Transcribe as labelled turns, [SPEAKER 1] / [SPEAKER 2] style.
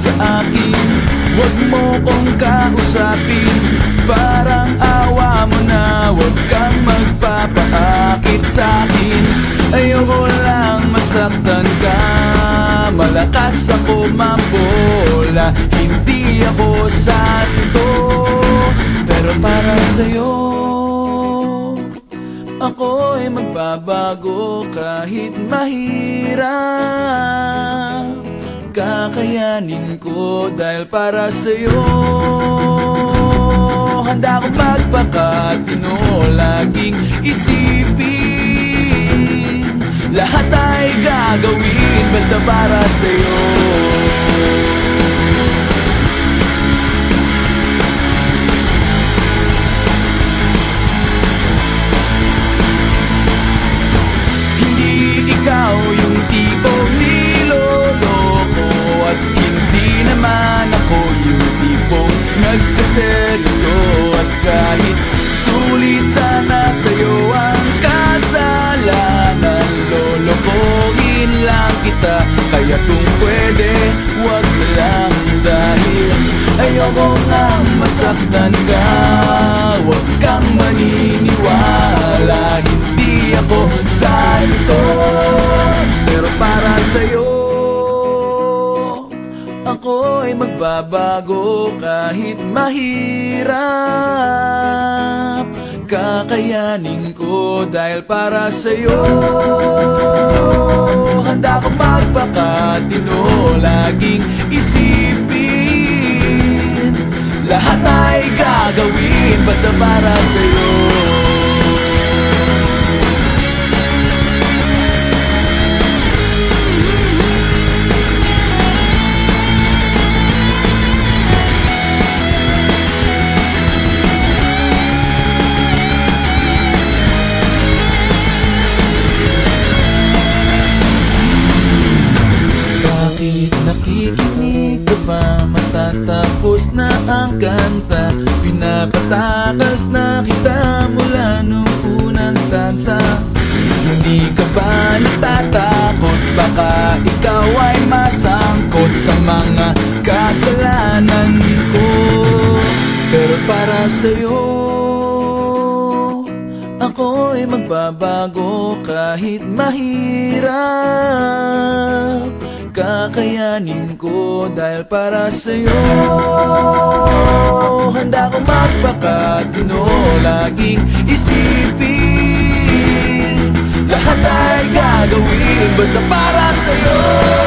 [SPEAKER 1] sa akin. Huwag mo kong kausapin. Parang awa mo na Huwag kang magpapaakit sa'kin Ayoko lang masaktan ka. Malakas ako mambola Hindi ako santo. Pero para sa'yo Ako'y magbabago kahit mahirap. Kakayanin ko dahil para sa'yo. Handa akong magpakatino Laging isipin. Lahat ay gagawin Basta para sa'yo nagsiseryoso At kahit sulit sana sa'yo ang kasalanan Lolokohin lang kita. Kaya kung pwede, wag na lang Dahil ayoko nga masaktan ka Ako ay magbabago kahit mahirap. Kakayanin ko dahil para sa'yo. Handa akong magpakatino Laging isipin. Lahat ay gagawin Basta para sa'yo ka ba? Matatapos na ang kanta Pinapatakas na kita mula nung unang stanza Hindi ka ba natatakot? Baka ikaw ay masangkot sa mga kasalanan ko Pero para sa'yo ako ay magbabago kahit mahirap Kakayanin ko dahil para sa'yo. Handa akong magpakatino Laging isipin. Lahat ay gagawin Basta para sa'yo